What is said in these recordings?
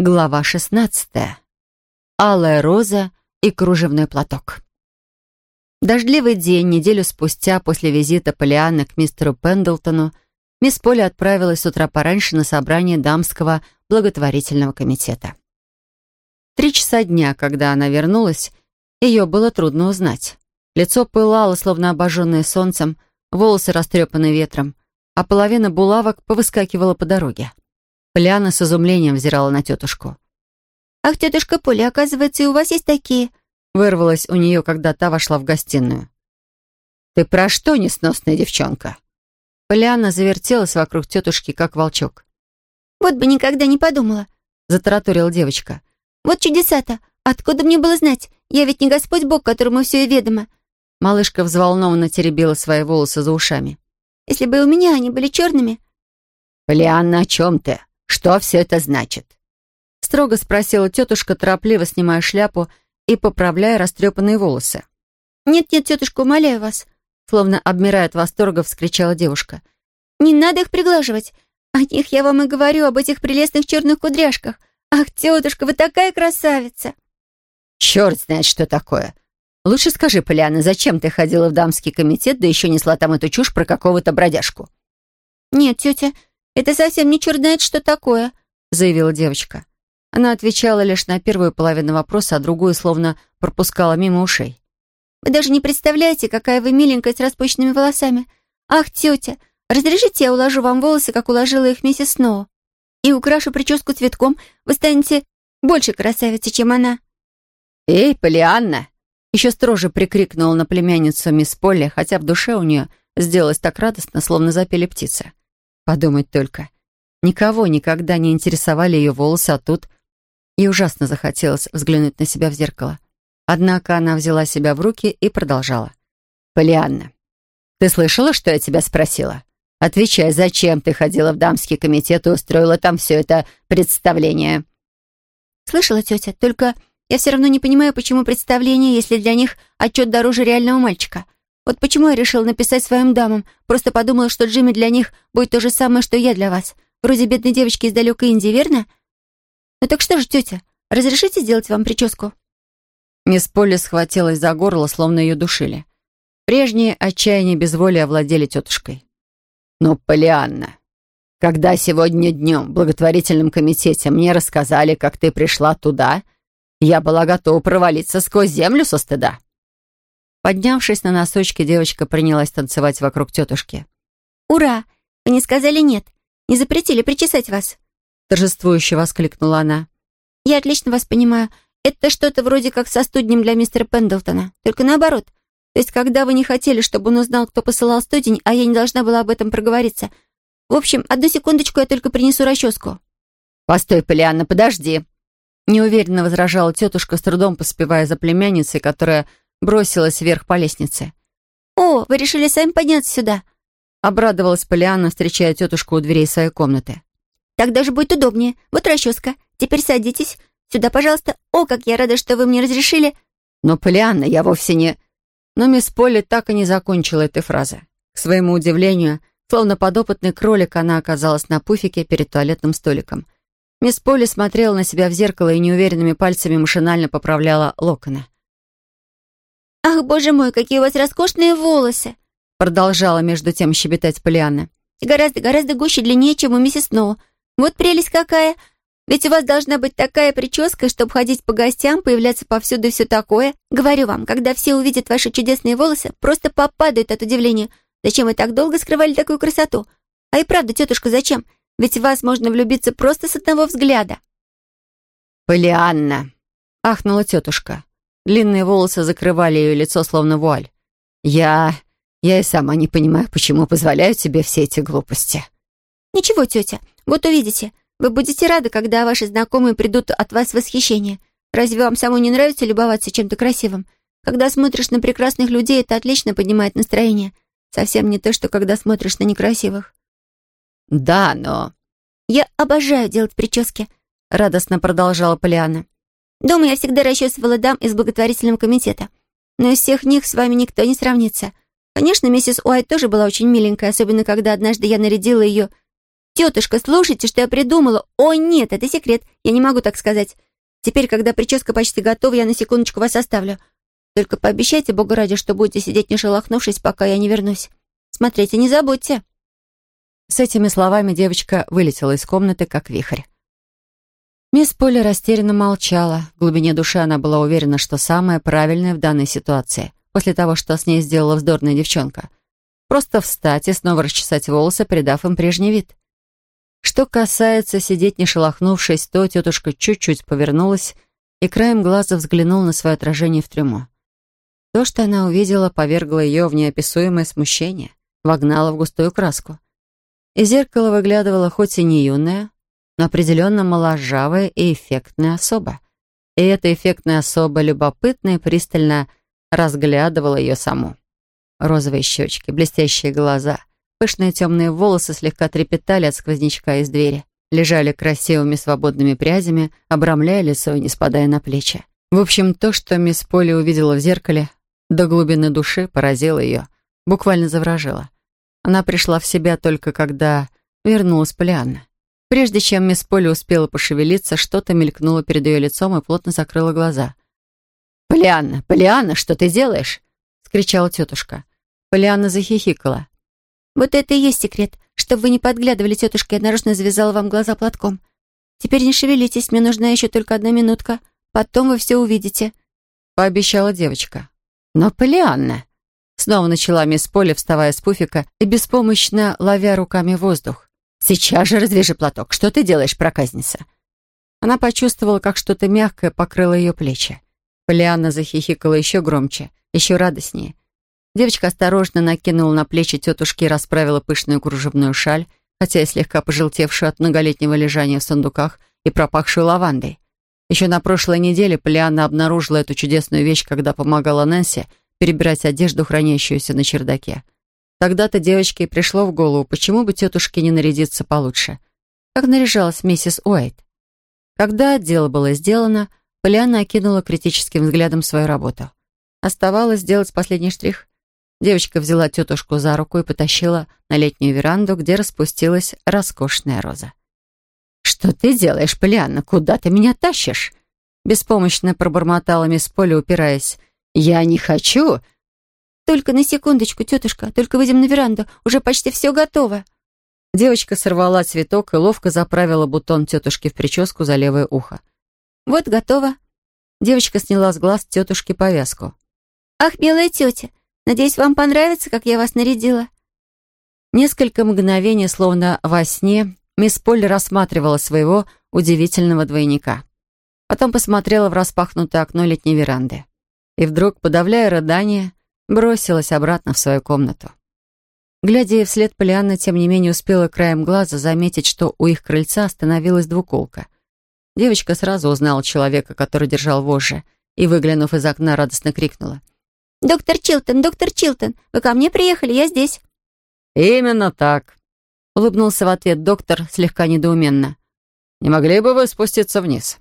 Глава 16. Алая роза и кружевной платок. Дождливый день, неделю спустя после визита Полианны к мистеру Пендлтону, мисс Поли отправилась с утра пораньше на собрание дамского благотворительного комитета. Три часа дня, когда она вернулась, ее было трудно узнать. Лицо пылало, словно обожженное солнцем, волосы растрепаны ветром, а половина булавок повыскакивала по дороге. Поляна с изумлением взирала на тетушку. «Ах, тетушка Поля, оказывается, и у вас есть такие?» Вырвалась у нее, когда та вошла в гостиную. «Ты про что, несносная девчонка?» Поляна завертелась вокруг тетушки, как волчок. «Вот бы никогда не подумала», — затараторила девочка. «Вот чудеса-то! Откуда мне было знать? Я ведь не Господь Бог, которому все и ведомо». Малышка взволнованно теребила свои волосы за ушами. «Если бы у меня они были черными...» «Полианна, о чем ты?» «Что все это значит?» Строго спросила тетушка, торопливо снимая шляпу и поправляя растрепанные волосы. «Нет-нет, тетушка, умоляю вас», словно обмирая от восторга, вскричала девушка. «Не надо их приглаживать. О них я вам и говорю, об этих прелестных черных кудряшках. Ах, тетушка, вы такая красавица!» «Черт знает, что такое!» «Лучше скажи, Поляна, зачем ты ходила в дамский комитет, да еще несла там эту чушь про какого-то бродяжку?» «Нет, тетя, «Это совсем не черт знает, что такое», — заявила девочка. Она отвечала лишь на первую половину вопроса, а другую словно пропускала мимо ушей. «Вы даже не представляете, какая вы миленькая с распущенными волосами. Ах, тетя, разрешите я уложу вам волосы, как уложила их миссис Сноу, и украшу прическу цветком, вы станете больше красавицей, чем она». «Эй, Полианна!» Еще строже прикрикнула на племянницу мисс Полли, хотя в душе у нее сделалось так радостно, словно запели птицы. Подумать только. Никого никогда не интересовали ее волосы, а тут... Ей ужасно захотелось взглянуть на себя в зеркало. Однако она взяла себя в руки и продолжала. «Полианна, ты слышала, что я тебя спросила? Отвечай, зачем ты ходила в дамский комитет и устроила там все это представление?» «Слышала, тетя, только я все равно не понимаю, почему представление, если для них отчет дороже реального мальчика. Вот почему я решила написать своим дамам. Просто подумала, что Джимми для них будет то же самое, что я для вас. Вроде бедной девочки из далекой Индии, верно? Ну так что же, тетя, разрешите сделать вам прическу?» Мисс Полли схватилась за горло, словно ее душили. Прежние отчаяние безволия овладели тетушкой. «Ну, Полианна, когда сегодня днем в благотворительном комитете мне рассказали, как ты пришла туда, я была готова провалиться сквозь землю со стыда. Поднявшись на носочки, девочка принялась танцевать вокруг тетушки. «Ура! Вы не сказали нет. Не запретили причесать вас!» Торжествующе воскликнула она. «Я отлично вас понимаю. Это что-то вроде как со студнем для мистера Пендлтона. Только наоборот. То есть, когда вы не хотели, чтобы он узнал, кто посылал студень, а я не должна была об этом проговориться. В общем, одну секундочку, я только принесу расческу». «Постой, Полианна, подожди!» Неуверенно возражала тетушка, с трудом поспевая за племянницей, которая бросилась вверх по лестнице. «О, вы решили сами подняться сюда?» Обрадовалась Полианна, встречая тетушку у дверей своей комнаты. «Так даже будет удобнее. Вот расческа. Теперь садитесь. Сюда, пожалуйста. О, как я рада, что вы мне разрешили». «Но, Полианна, я вовсе не...» Но мисс Полли так и не закончила этой фразы. К своему удивлению, словно подопытный кролик, она оказалась на пуфике перед туалетным столиком. Мисс Полли смотрела на себя в зеркало и неуверенными пальцами машинально поправляла локоны. «Ах, боже мой, какие у вас роскошные волосы!» Продолжала между тем щебетать Полианна. «Гораздо-гораздо гуще длиннее, чем у миссис Сноу. Вот прелесть какая! Ведь у вас должна быть такая прическа, чтобы ходить по гостям, появляться повсюду и все такое. Говорю вам, когда все увидят ваши чудесные волосы, просто попадают от удивления. Зачем вы так долго скрывали такую красоту? А и правда, тетушка, зачем? Ведь в вас можно влюбиться просто с одного взгляда». «Полианна!» — ахнула тетушка. Длинные волосы закрывали ее лицо, словно вуаль. «Я... я и сама не понимаю, почему позволяю тебе все эти глупости». «Ничего, тетя, вот увидите. Вы будете рады, когда ваши знакомые придут от вас в восхищение. Разве вам самой не нравится любоваться чем-то красивым? Когда смотришь на прекрасных людей, это отлично поднимает настроение. Совсем не то, что когда смотришь на некрасивых». «Да, но...» «Я обожаю делать прически», — радостно продолжала Полиана. Дома я всегда расчесывала дам из благотворительного комитета. Но из всех них с вами никто не сравнится. Конечно, миссис Уайт тоже была очень миленькая, особенно когда однажды я нарядила ее... «Тетушка, слушайте, что я придумала! О, нет, это секрет, я не могу так сказать. Теперь, когда прическа почти готова, я на секундочку вас оставлю. Только пообещайте, Богу ради, что будете сидеть не шелохнувшись, пока я не вернусь. Смотрите, не забудьте». С этими словами девочка вылетела из комнаты, как вихрь. Мисс Полли растерянно молчала. В глубине души она была уверена, что самое правильное в данной ситуации, после того, что с ней сделала вздорная девчонка, просто встать и снова расчесать волосы, придав им прежний вид. Что касается сидеть не шелохнувшись, то тетушка чуть-чуть повернулась и краем глаза взглянула на свое отражение в трюмо. То, что она увидела, повергло ее в неописуемое смущение, вогнало в густую краску. Из зеркала выглядывала хоть и не юная, но определенно моложавая и эффектная особа. И эта эффектная особа любопытно и пристально разглядывала ее саму. Розовые щечки, блестящие глаза, пышные темные волосы слегка трепетали от сквознячка из двери, лежали красивыми свободными прядями, обрамляя лицо и не спадая на плечи. В общем, то, что мисс Полли увидела в зеркале, до глубины души поразило ее, буквально завражило. Она пришла в себя только когда вернулась Полианна. Прежде чем мисс Полли успела пошевелиться, что-то мелькнуло перед ее лицом и плотно закрыла глаза. «Полианна, Полианна, что ты делаешь?» — скричала тетушка. Полианна захихикала. «Вот это и есть секрет. Чтобы вы не подглядывали, тетушка, я нарочно завязала вам глаза платком. Теперь не шевелитесь, мне нужна еще только одна минутка. Потом вы все увидите», — пообещала девочка. «Но, Полианна...» Снова начала мисс Полли, вставая с пуфика и беспомощно ловя руками воздух. «Сейчас же развяжи платок. Что ты делаешь, проказница?» Она почувствовала, как что-то мягкое покрыло ее плечи. Полианна захихикала еще громче, еще радостнее. Девочка осторожно накинула на плечи тетушки и расправила пышную кружевную шаль, хотя и слегка пожелтевшую от многолетнего лежания в сундуках и пропахшую лавандой. Еще на прошлой неделе Полианна обнаружила эту чудесную вещь, когда помогала Нэнси перебирать одежду, хранящуюся на чердаке. Тогда-то девочке и пришло в голову, почему бы тетушке не нарядиться получше. Как наряжалась миссис Уайт. Когда дело было сделано, Полианна окинула критическим взглядом свою работу. Оставалось сделать последний штрих. Девочка взяла тетушку за руку и потащила на летнюю веранду, где распустилась роскошная роза. «Что ты делаешь, Полианна? Куда ты меня тащишь?» Беспомощно пробормотала мисс Поля, упираясь. «Я не хочу!» «Только на секундочку, тетушка, только выйдем на веранду, уже почти все готово». Девочка сорвала цветок и ловко заправила бутон тетушки в прическу за левое ухо. «Вот, готово». Девочка сняла с глаз тетушки повязку. «Ах, милая тетя, надеюсь, вам понравится, как я вас нарядила». Несколько мгновений, словно во сне, мисс Полли рассматривала своего удивительного двойника. Потом посмотрела в распахнутое окно летней веранды. И вдруг, подавляя рыдание, бросилась обратно в свою комнату. Глядя ей вслед, Полианна, тем не менее, успела краем глаза заметить, что у их крыльца остановилась двуколка. Девочка сразу узнала человека, который держал вожжи, и, выглянув из окна, радостно крикнула. «Доктор Чилтон, доктор Чилтон, вы ко мне приехали, я здесь». «Именно так», — улыбнулся в ответ доктор слегка недоуменно. «Не могли бы вы спуститься вниз?»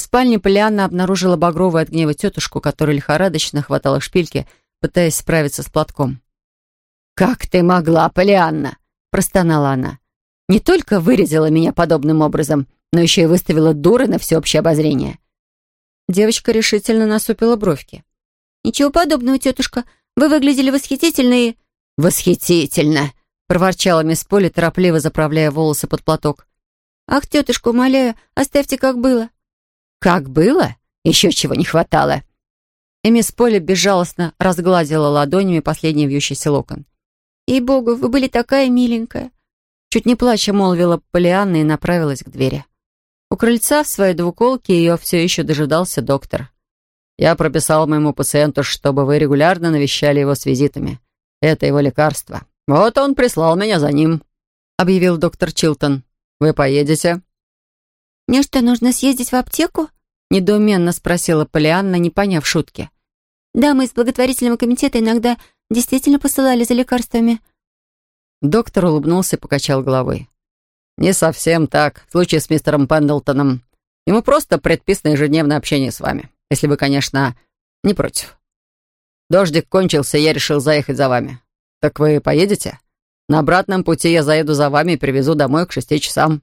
В спальне Полианна обнаружила багровую от гнева тетушку, которая лихорадочно хватала шпильки, пытаясь справиться с платком. «Как ты могла, Полианна?» — простонала она. «Не только вырезала меня подобным образом, но еще и выставила дуры на всеобщее обозрение». Девочка решительно насупила бровки. «Ничего подобного, тетушка. Вы выглядели восхитительно и...» «Восхитительно!» — проворчала мисс Поли, торопливо заправляя волосы под платок. «Ах, тетушка, умоляю, оставьте, как было». «Как было? Еще чего не хватало». И мисс Поли безжалостно разгладила ладонями последний вьющийся локон. «Ей-богу, вы были такая миленькая!» Чуть не плача молвила Полианна и направилась к двери. У крыльца в своей двуколке ее все еще дожидался доктор. «Я прописал моему пациенту, чтобы вы регулярно навещали его с визитами. Это его лекарство. Вот он прислал меня за ним», — объявил доктор Чилтон. «Вы поедете?» «Мне что, нужно съездить в аптеку?» — недоуменно спросила Полианна, не поняв шутки. «Да, мы из благотворительного комитета иногда действительно посылали за лекарствами». Доктор улыбнулся и покачал головой. «Не совсем так. В случае с мистером Пендлтоном ему просто предписано ежедневное общение с вами. Если вы, конечно, не против. Дождик кончился, и я решил заехать за вами. Так вы поедете? На обратном пути я заеду за вами и привезу домой к шести часам».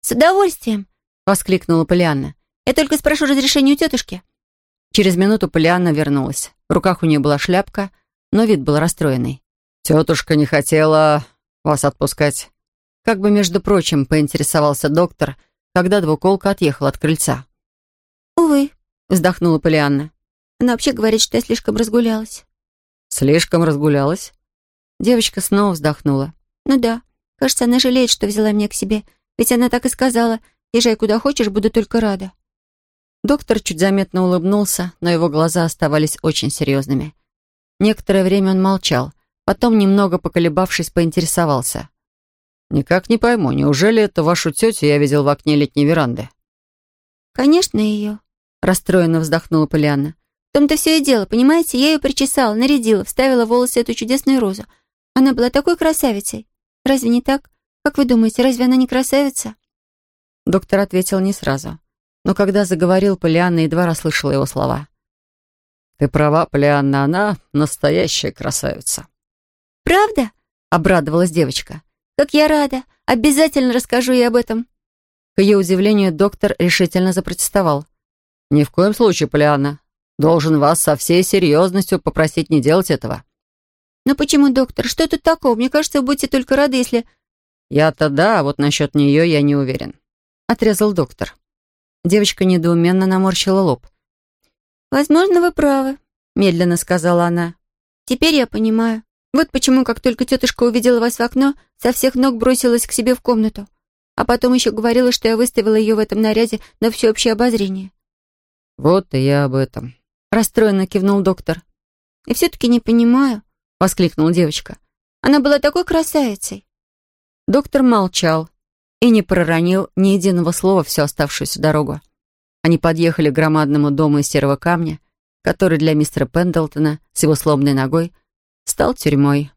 «С удовольствием!» — воскликнула Полианна. «Я только спрошу разрешения у тетушки». Через минуту Полианна вернулась. В руках у нее была шляпка, но вид был расстроенный. «Тетушка не хотела вас отпускать». Как бы, между прочим, поинтересовался доктор, когда двуколка отъехала от крыльца. «Увы», — вздохнула Полианна. «Она вообще говорит, что я слишком разгулялась». «Слишком разгулялась?» Девочка снова вздохнула. «Ну да. Кажется, она жалеет, что взяла меня к себе. Ведь она так и сказала. Езжай куда хочешь, буду только рада». Доктор чуть заметно улыбнулся, но его глаза оставались очень серьезными. Некоторое время он молчал, потом, немного поколебавшись, поинтересовался. «Никак не пойму, неужели это вашу тетю я видел в окне летней веранды?» «Конечно, ее», — расстроенно вздохнула Полианна. «В том-то все и дело, понимаете? Я ее причесала, нарядила, вставила в волосы эту чудесную розу. Она была такой красавицей. Разве не так? Как вы думаете, разве она не красавица?» Доктор ответил не сразу. Но когда заговорил, Полианна едва расслышала его слова. «Ты права, Полианна, она настоящая красавица». «Правда?» — обрадовалась девочка. «Как я рада! Обязательно расскажу ей об этом!» К ее удивлению, доктор решительно запротестовал. «Ни в коем случае, Полианна. Должен вас со всей серьезностью попросить не делать этого. «Но почему, доктор? Что тут такого? Мне кажется, вы будете только рады, если...» «Я-то да, а вот насчет нее я не уверен», — отрезал доктор. Девочка недоуменно наморщила лоб. «Возможно, вы правы», — медленно сказала она. «Теперь я понимаю. Вот почему, как только тетушка увидела вас в окно, со всех ног бросилась к себе в комнату. А потом еще говорила, что я выставила ее в этом наряде на всеобщее обозрение». «Вот и я об этом», — расстроенно кивнул доктор. «И все-таки не понимаю, воскликнула девочка. «Она была такой красавицей!» Доктор молчал и не проронил ни единого слова всю оставшуюся дорогу. Они подъехали к громадному дому из серого камня, который для мистера Пендлтона с его сломанной ногой стал тюрьмой.